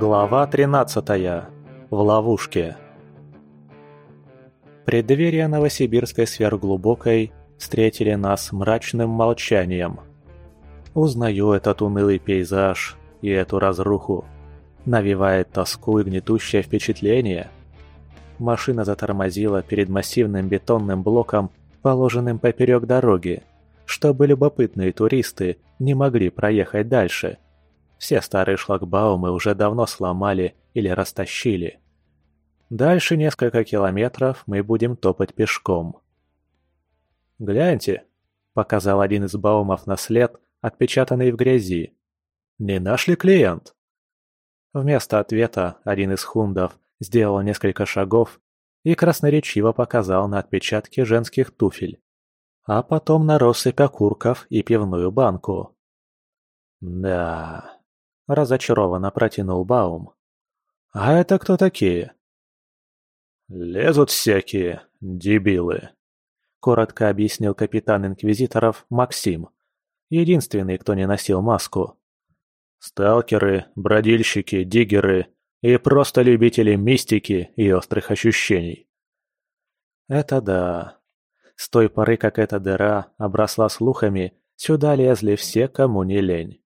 Глава 13. В ловушке. Преддверие Новосибирской сверхглубокой встретили нас мрачным молчанием. Узнаю этот унылый пейзаж и эту разруху. Навевает тоску и гнетущее впечатление. Машина затормозила перед массивным бетонным блоком, положенным поперек дороги, чтобы любопытные туристы не могли проехать дальше – все старые шлагбаумы уже давно сломали или растащили. Дальше несколько километров мы будем топать пешком. «Гляньте», — показал один из баумов на след, отпечатанный в грязи. «Не наш ли клиент?» Вместо ответа один из хундов сделал несколько шагов и красноречиво показал на отпечатки женских туфель, а потом на россыпь окурков и пивную банку. «Да...» разочарованно протянул Баум. «А это кто такие?» «Лезут всякие, дебилы», — коротко объяснил капитан инквизиторов Максим, единственный, кто не носил маску. «Сталкеры, бродильщики, диггеры и просто любители мистики и острых ощущений». «Это да. С той поры, как эта дыра обросла слухами, сюда лезли все, кому не лень.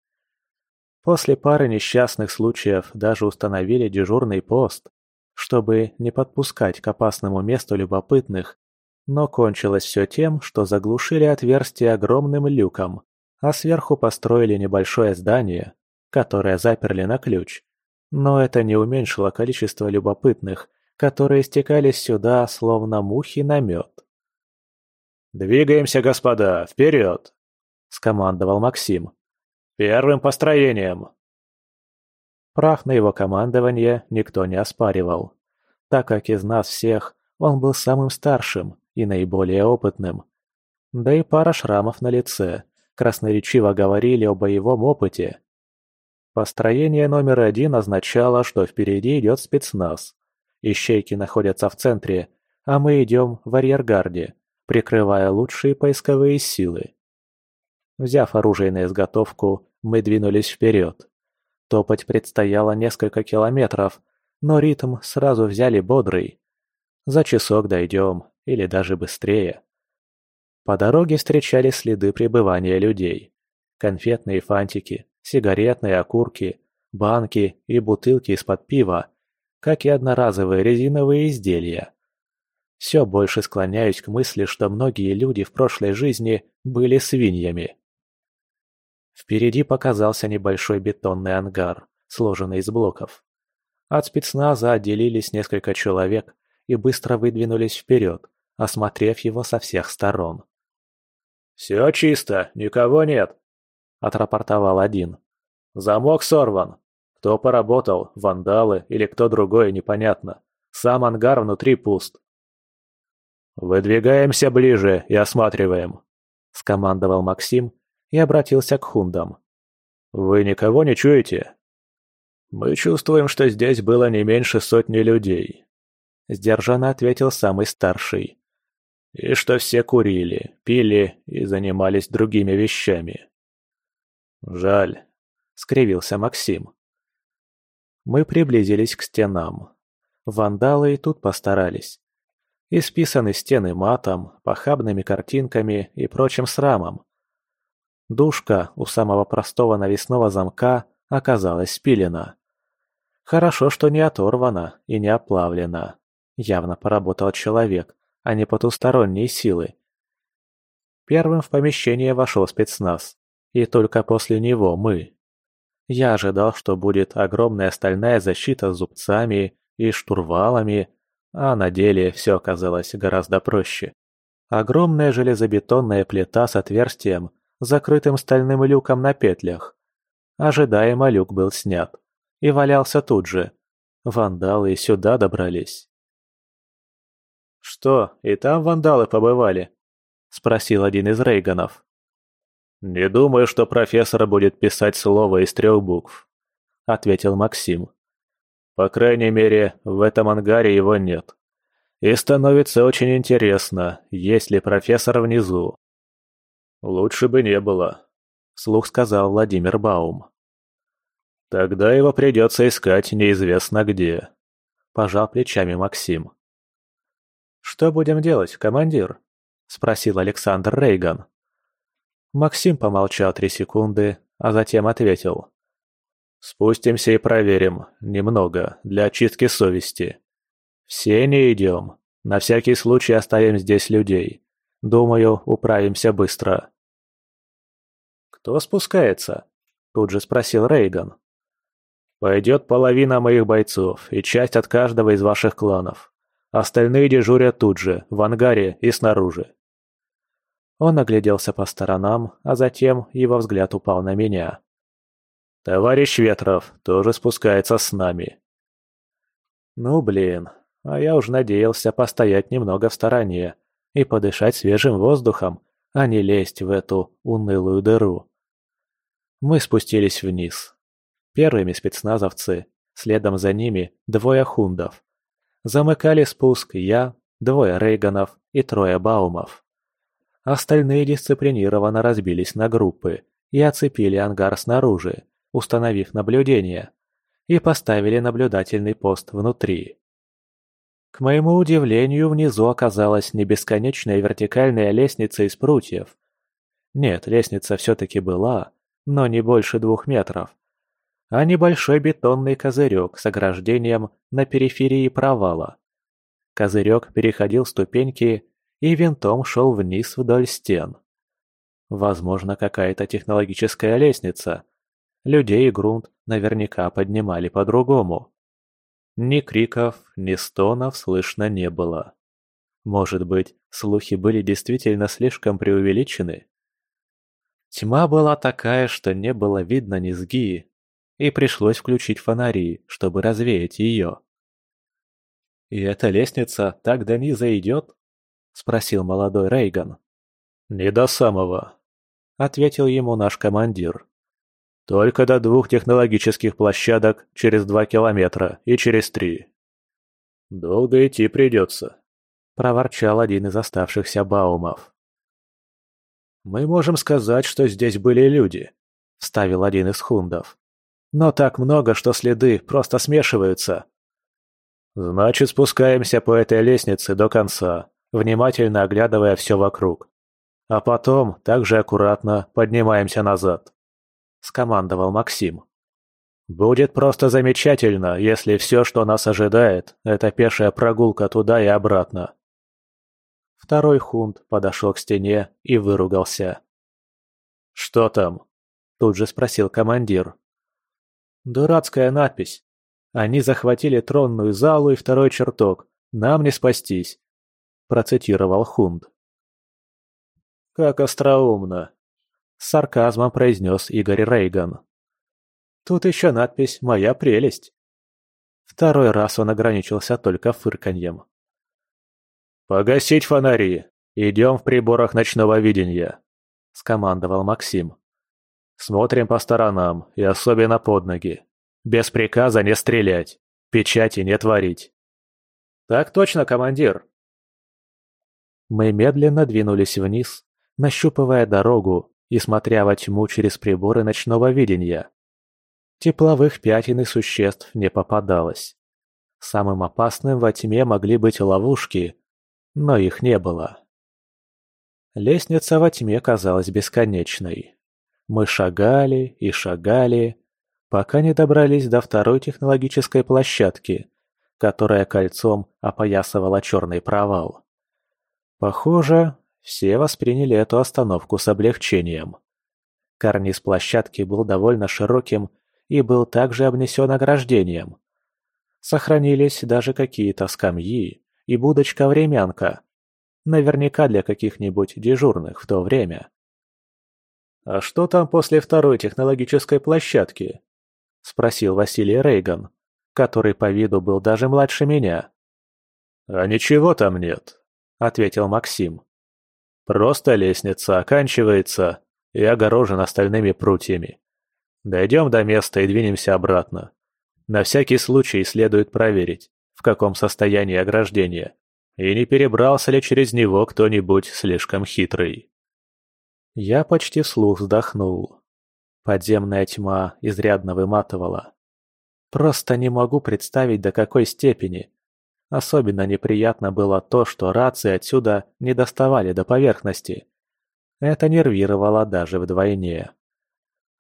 После пары несчастных случаев даже установили дежурный пост, чтобы не подпускать к опасному месту любопытных, но кончилось все тем, что заглушили отверстие огромным люком, а сверху построили небольшое здание, которое заперли на ключ. Но это не уменьшило количество любопытных, которые стекались сюда, словно мухи на мед. «Двигаемся, господа, вперед!» – скомандовал Максим. Первым построением!» Прах на его командование никто не оспаривал, так как из нас всех он был самым старшим и наиболее опытным. Да и пара шрамов на лице красноречиво говорили о боевом опыте. Построение номер один означало, что впереди идет спецназ. Ищейки находятся в центре, а мы идем в арьергарде, прикрывая лучшие поисковые силы. Взяв оружие на изготовку, мы двинулись вперед. Топать предстояло несколько километров, но ритм сразу взяли бодрый. За часок дойдем, или даже быстрее. По дороге встречали следы пребывания людей. Конфетные фантики, сигаретные окурки, банки и бутылки из-под пива, как и одноразовые резиновые изделия. Все больше склоняюсь к мысли, что многие люди в прошлой жизни были свиньями. Впереди показался небольшой бетонный ангар, сложенный из блоков. От спецназа отделились несколько человек и быстро выдвинулись вперед, осмотрев его со всех сторон. «Все чисто, никого нет», — отрапортовал один. «Замок сорван. Кто поработал, вандалы или кто другой, непонятно. Сам ангар внутри пуст». «Выдвигаемся ближе и осматриваем», — скомандовал Максим и обратился к хундам. «Вы никого не чуете?» «Мы чувствуем, что здесь было не меньше сотни людей», — сдержанно ответил самый старший. «И что все курили, пили и занимались другими вещами». «Жаль», — скривился Максим. Мы приблизились к стенам. Вандалы и тут постарались. Исписаны стены матом, похабными картинками и прочим срамом, Душка у самого простого навесного замка оказалась спилена. Хорошо, что не оторвана и не оплавлена. Явно поработал человек, а не потусторонние силы. Первым в помещение вошел спецназ, и только после него мы. Я ожидал, что будет огромная стальная защита с зубцами и штурвалами, а на деле все оказалось гораздо проще. Огромная железобетонная плита с отверстием – закрытым стальным люком на петлях. Ожидаемо люк был снят и валялся тут же. Вандалы сюда добрались. «Что, и там вандалы побывали?» – спросил один из Рейганов. «Не думаю, что профессор будет писать слово из трех букв», – ответил Максим. «По крайней мере, в этом ангаре его нет. И становится очень интересно, есть ли профессор внизу. «Лучше бы не было», — вслух сказал Владимир Баум. Тогда его придется искать неизвестно где. Пожал плечами Максим. «Что будем делать, командир?» – спросил Александр Рейган. Максим помолчал три секунды, а затем ответил. «Спустимся и проверим. Немного, для очистки совести. Все не идем. На всякий случай оставим здесь людей. Думаю, управимся быстро». «Кто спускается?» – тут же спросил Рейган. «Пойдет половина моих бойцов и часть от каждого из ваших кланов. Остальные дежурят тут же, в ангаре и снаружи. Он огляделся по сторонам, а затем его взгляд упал на меня. «Товарищ Ветров тоже спускается с нами». «Ну, блин, а я уж надеялся постоять немного в стороне и подышать свежим воздухом, а не лезть в эту унылую дыру». Мы спустились вниз. Первыми спецназовцы, следом за ними двое хундов. Замыкали спуск я, двое Рейганов и трое Баумов. Остальные дисциплинированно разбились на группы и оцепили ангар снаружи, установив наблюдение, и поставили наблюдательный пост внутри. К моему удивлению, внизу оказалась не бесконечная вертикальная лестница из прутьев. Нет, лестница все-таки была, но не больше двух метров. А небольшой бетонный козырек с ограждением на периферии провала. Козырек переходил ступеньки и винтом шел вниз вдоль стен. Возможно, какая-то технологическая лестница. Людей и грунт наверняка поднимали по-другому. Ни криков, ни стонов слышно не было. Может быть, слухи были действительно слишком преувеличены? Тьма была такая, что не было видно низги, и пришлось включить фонари, чтобы развеять ее. «И эта лестница так до низа идет?» – спросил молодой Рейган. «Не до самого», – ответил ему наш командир. «Только до двух технологических площадок через два километра и через три». «Долго идти придется», – проворчал один из оставшихся Баумов. «Мы можем сказать, что здесь были люди», – вставил один из хундов. «Но так много, что следы просто смешиваются». «Значит, спускаемся по этой лестнице до конца», внимательно оглядывая все вокруг. А потом, также аккуратно, поднимаемся назад. Скомандовал Максим. Будет просто замечательно, если все, что нас ожидает, это пешая прогулка туда и обратно. Второй хунт подошел к стене и выругался. «Что там?» – тут же спросил командир. «Дурацкая надпись. Они захватили тронную залу и второй чертог. Нам не спастись процитировал Хунд. «Как остроумно!» – с сарказмом произнес Игорь Рейган. «Тут еще надпись «Моя прелесть». Второй раз он ограничился только фырканьем. «Погасить фонари! Идем в приборах ночного видения!» – скомандовал Максим. «Смотрим по сторонам и особенно под ноги. Без приказа не стрелять, печати не творить». «Так точно, командир!» Мы медленно двинулись вниз, нащупывая дорогу и смотря во тьму через приборы ночного видения. Тепловых пятен и существ не попадалось. Самым опасным во тьме могли быть ловушки, но их не было. Лестница во тьме казалась бесконечной. Мы шагали и шагали, пока не добрались до второй технологической площадки, которая кольцом опоясывала черный провал. Похоже, все восприняли эту остановку с облегчением. Карниз площадки был довольно широким и был также обнесен ограждением. Сохранились даже какие-то скамьи и будочка-времянка. Наверняка для каких-нибудь дежурных в то время. «А что там после второй технологической площадки?» – спросил Василий Рейган, который по виду был даже младше меня. «А ничего там нет», ответил Максим. «Просто лестница оканчивается и огорожен остальными прутьями. Дойдем до места и двинемся обратно. На всякий случай следует проверить, в каком состоянии ограждение, и не перебрался ли через него кто-нибудь слишком хитрый». Я почти вслух вздохнул. Подземная тьма изрядно выматывала. Просто не могу представить, до какой степени. Особенно неприятно было то, что рации отсюда не доставали до поверхности. Это нервировало даже вдвойне.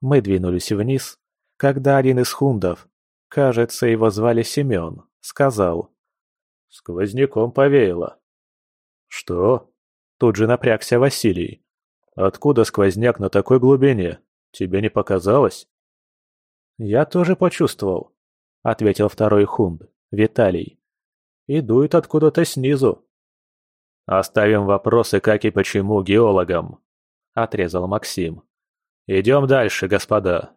Мы двинулись вниз, когда один из хундов, кажется, его звали Семен, сказал. «Сквозняком повеяло». «Что?» Тут же напрягся Василий. «Откуда сквозняк на такой глубине? Тебе не показалось?» «Я тоже почувствовал», — ответил второй хунд, Виталий. «И дует откуда-то снизу». «Оставим вопросы, как и почему, геологам», — отрезал Максим. «Идем дальше, господа».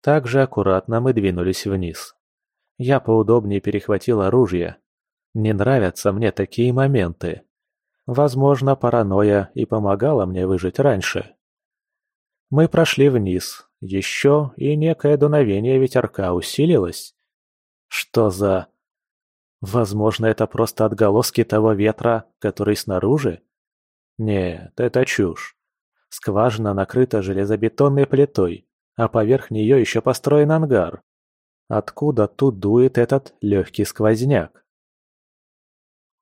Так же аккуратно мы двинулись вниз. Я поудобнее перехватил оружие. Не нравятся мне такие моменты. Возможно, паранойя и помогала мне выжить раньше. Мы прошли вниз, еще и некое дуновение ветерка усилилось. Что за... Возможно, это просто отголоски того ветра, который снаружи? Нет, это чушь. Скважина накрыта железобетонной плитой, а поверх нее еще построен ангар. Откуда тут дует этот легкий сквозняк?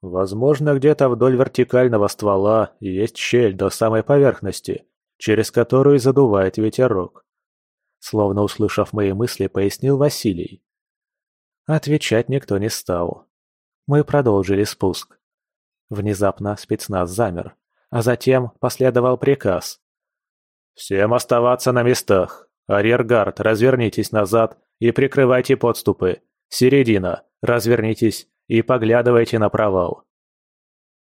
Возможно, где-то вдоль вертикального ствола есть щель до самой поверхности, через которую задувает ветерок. Словно услышав мои мысли, пояснил Василий. Отвечать никто не стал. Мы продолжили спуск. Внезапно спецназ замер, а затем последовал приказ. «Всем оставаться на местах. Арьергард, развернитесь назад и прикрывайте подступы. Середина, развернитесь и поглядывайте на провал».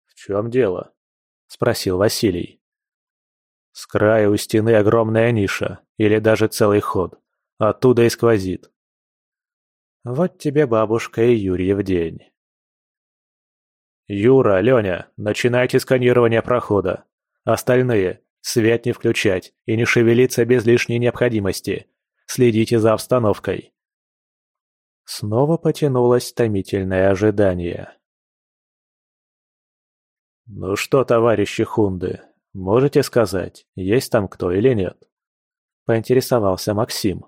«В чем дело?» – спросил Василий. С края у стены огромная ниша, или даже целый ход. Оттуда и сквозит. Вот тебе бабушка и Юрий в день. «Юра, Леня, начинайте сканирование прохода. Остальные – свет не включать и не шевелиться без лишней необходимости. Следите за обстановкой». Снова потянулось томительное ожидание. «Ну что, товарищи хунды, «Можете сказать, есть там кто или нет?» – поинтересовался Максим.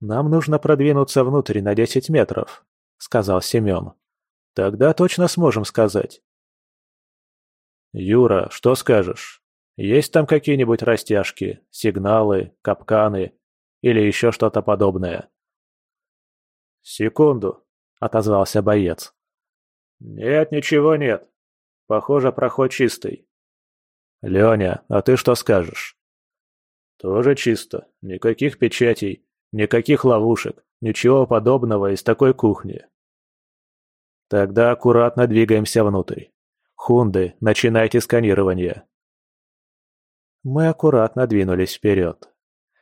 «Нам нужно продвинуться внутрь на десять метров», – сказал Семен. «Тогда точно сможем сказать». «Юра, что скажешь? Есть там какие-нибудь растяжки, сигналы, капканы или еще что-то подобное?» «Секунду», — отозвался боец. «Нет, ничего нет. Похоже, проход чистый. «Леня, а ты что скажешь?» «Тоже чисто. Никаких печатей, никаких ловушек, ничего подобного из такой кухни». «Тогда аккуратно двигаемся внутрь. Хунды, начинайте сканирование». Мы аккуратно двинулись вперед.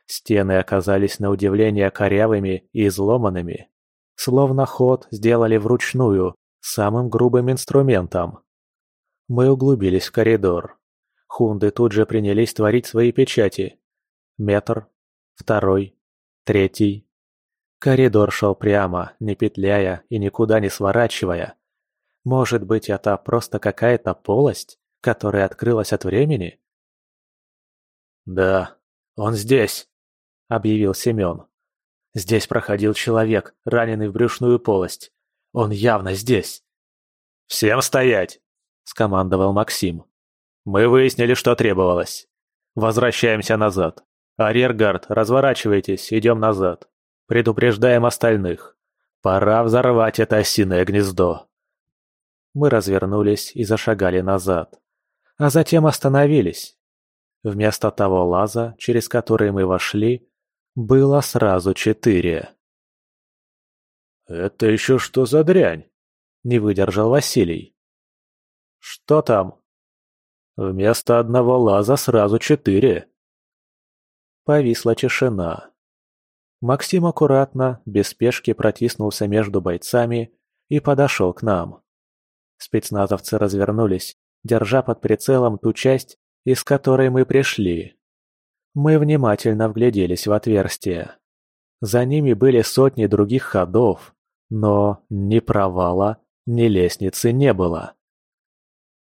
Стены оказались на удивление корявыми и изломанными. Словно ход сделали вручную, самым грубым инструментом. Мы углубились в коридор. Хунды тут же принялись творить свои печати. Метр, второй, третий. Коридор шел прямо, не петляя и никуда не сворачивая. Может быть, это просто какая-то полость, которая открылась от времени? «Да, он здесь», — объявил Семен. «Здесь проходил человек, раненый в брюшную полость. Он явно здесь». «Всем стоять!» — скомандовал Максим. Мы выяснили, что требовалось. Возвращаемся назад. Арьергард, разворачивайтесь, идем назад. Предупреждаем остальных. Пора взорвать это осиное гнездо. Мы развернулись и зашагали назад. А затем остановились. Вместо того лаза, через который мы вошли, было сразу четыре. «Это еще что за дрянь?» – не выдержал Василий. «Что там?» Вместо одного лаза сразу четыре. Повисла тишина. Максим аккуратно, без спешки протиснулся между бойцами и подошел к нам. Спецназовцы развернулись, держа под прицелом ту часть, из которой мы пришли. Мы внимательно вгляделись в отверстие. За ними были сотни других ходов, но ни провала, ни лестницы не было.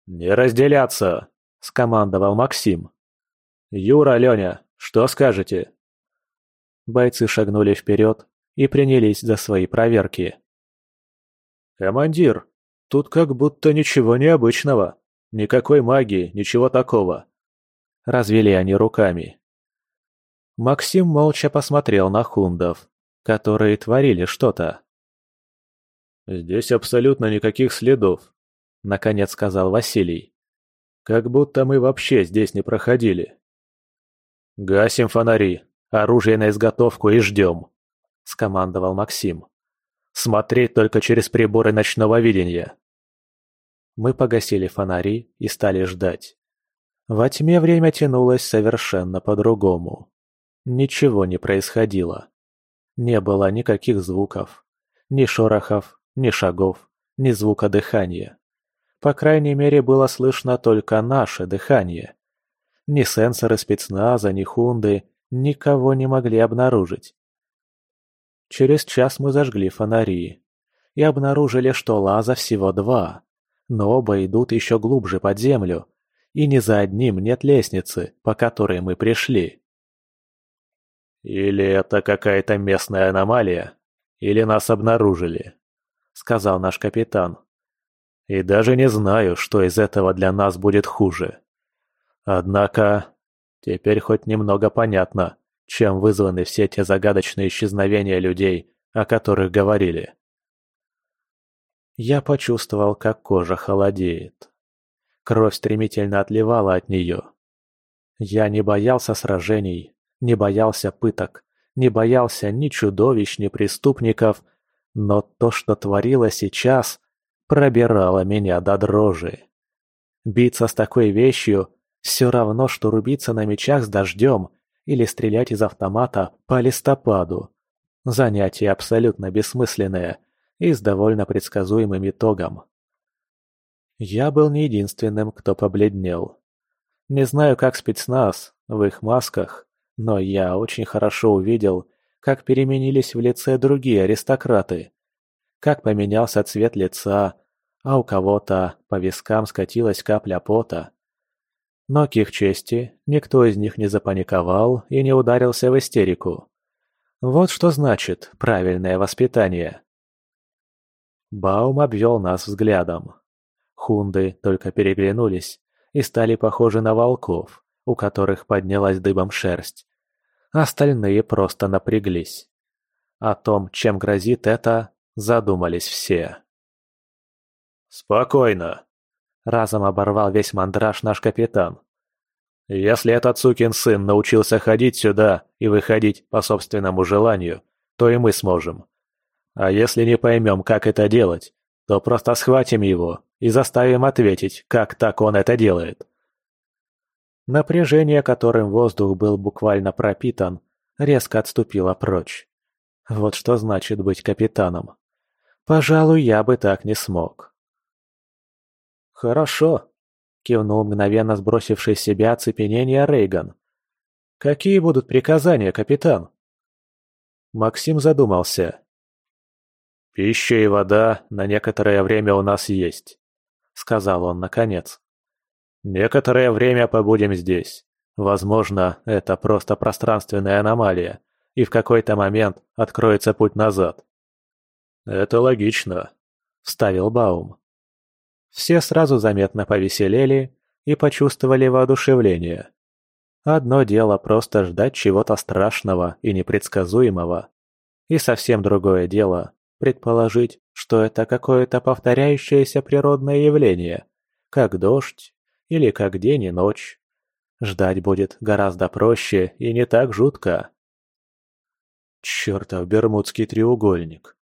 «Не разделяться!» – скомандовал Максим. «Юра, Леня, Что скажете?» Бойцы шагнули вперед и принялись за свои проверки. «Командир, тут как будто ничего необычного. Никакой магии, ничего такого». Развели они руками. Максим молча посмотрел на хундов, которые творили что-то. «Здесь абсолютно никаких следов», — наконец сказал Василий. «Как будто мы вообще здесь не проходили». «Гасим фонари, оружие на изготовку и ждем», — скомандовал Максим. «Смотреть только через приборы ночного видения». Мы погасили фонари и стали ждать. Во тьме время тянулось совершенно по-другому. Ничего не происходило. Не было никаких звуков. Ни шорохов, ни шагов, ни звука дыхания. По крайней мере, было слышно только наше дыхание. Ни сенсоры спецназа, ни хунды никого не могли обнаружить. Через час мы зажгли фонари и обнаружили, что лаза всего два, но оба идут еще глубже под землю, и ни за одним нет лестницы, по которой мы пришли. «Или это какая-то местная аномалия, или нас обнаружили», — сказал наш капитан. «И даже не знаю, что из этого для нас будет хуже. Однако, теперь хоть немного понятно, чем вызваны все те загадочные исчезновения людей, о которых говорили». Я почувствовал, как кожа холодеет. Кровь стремительно отливала от нее. Я не боялся сражений, не боялся пыток, не боялся ни чудовищ, ни преступников, но то, что творило сейчас, пробирало меня до дрожи. Биться с такой вещью все равно, что рубиться на мечах с дождем или стрелять из автомата по листопаду. Занятие абсолютно бессмысленное и с довольно предсказуемым итогом. Я был не единственным, кто побледнел. Не знаю, как спецназ, в их масках, но я очень хорошо увидел, как переменились в лице другие аристократы. Как поменялся цвет лица, а у кого-то по вискам скатилась капля пота. Но к их чести, никто из них не запаниковал и не ударился в истерику. Вот что значит правильное воспитание. Баум обвел нас взглядом. Хунды только переглянулись и стали похожи на волков, у которых поднялась дыбом шерсть. Остальные просто напряглись. О том, чем грозит это, задумались все. «Спокойно!» – разом оборвал весь мандраж наш капитан. «Если этот сукин сын научился ходить сюда и выходить по собственному желанию, то и мы сможем. А если не поймем, как это делать, то просто схватим его и заставим ответить, как так он это делает. Напряжение, которым воздух был буквально пропитан, резко отступило прочь. Вот что значит быть капитаном. Пожалуй, я бы так не смог. «Хорошо», — кивнул мгновенно сбросивший с себя оцепенение Рейган. «Какие будут приказания, капитан?» Максим задумался. «Пища и вода на некоторое время у нас есть», — сказал он наконец. «Некоторое время побудем здесь. Возможно, это просто пространственная аномалия, и в какой-то момент откроется путь назад». «Это логично», — вставил Баум. Все сразу заметно повеселели и почувствовали воодушевление. Одно дело просто ждать чего-то страшного и непредсказуемого, и совсем другое дело предположить, что это какое-то повторяющееся природное явление, как дождь или как день и ночь. Ждать будет гораздо проще и не так жутко. Чертов бермудский треугольник.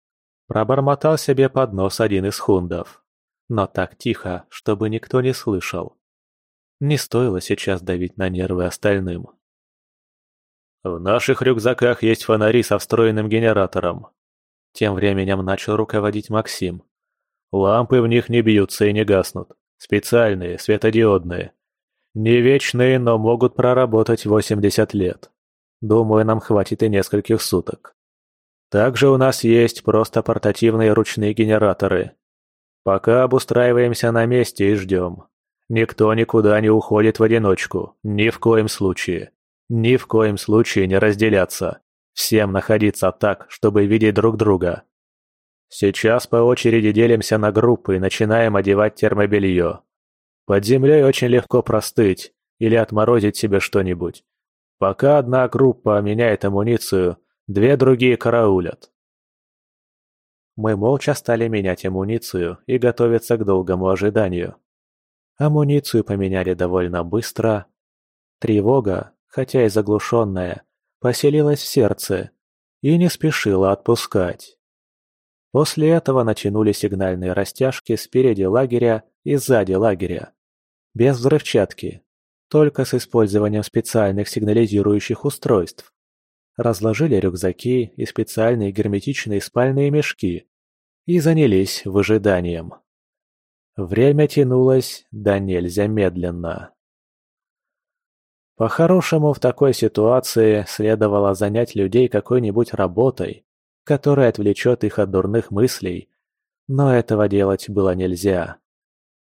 Пробормотал себе под нос один из хундов. Но так тихо, чтобы никто не слышал. Не стоило сейчас давить на нервы остальным. «В наших рюкзаках есть фонари со встроенным генератором», тем временем начал руководить Максим. Лампы в них не бьются и не гаснут. Специальные, светодиодные. Не вечные, но могут проработать 80 лет. Думаю, нам хватит и нескольких суток. Также у нас есть просто портативные ручные генераторы. Пока обустраиваемся на месте и ждем. Никто никуда не уходит в одиночку, ни в коем случае. Ни в коем случае не разделяться. Всем находиться так, чтобы видеть друг друга. Сейчас по очереди делимся на группы и начинаем одевать термобелье. Под землей очень легко простыть или отморозить себе что-нибудь. Пока одна группа меняет амуницию, две другие караулят. Мы молча стали менять амуницию и готовиться к долгому ожиданию. Амуницию поменяли довольно быстро. Тревога, хотя и заглушенная, поселилась в сердце и не спешила отпускать. После этого натянули сигнальные растяжки спереди лагеря и сзади лагеря. Без взрывчатки, только с использованием специальных сигнализирующих устройств. Разложили рюкзаки и специальные герметичные спальные мешки и занялись выжиданием. Время тянулось да нельзя медленно. По-хорошему, в такой ситуации следовало занять людей какой-нибудь работой, которая отвлечет их от дурных мыслей, но этого делать было нельзя.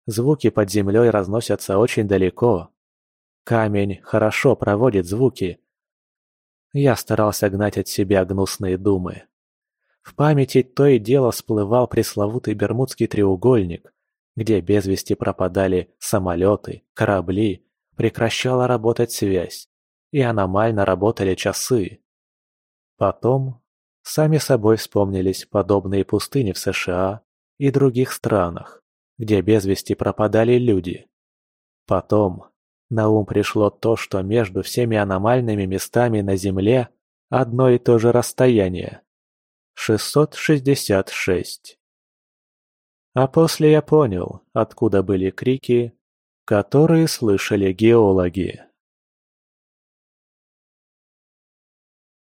Звуки под землей разносятся очень далеко. Камень хорошо проводит звуки. Я старался гнать от себя гнусные думы. В памяти то и дело всплывал пресловутый Бермудский треугольник, где без вести пропадали самолеты, корабли, прекращала работать связь, и аномально работали часы. Потом сами собой вспомнились подобные пустыни в США и других странах, где без вести пропадали люди. Потом на ум пришло то, что между всеми аномальными местами на Земле одно и то же расстояние. 666. А после я понял, откуда были крики, которые слышали геологи.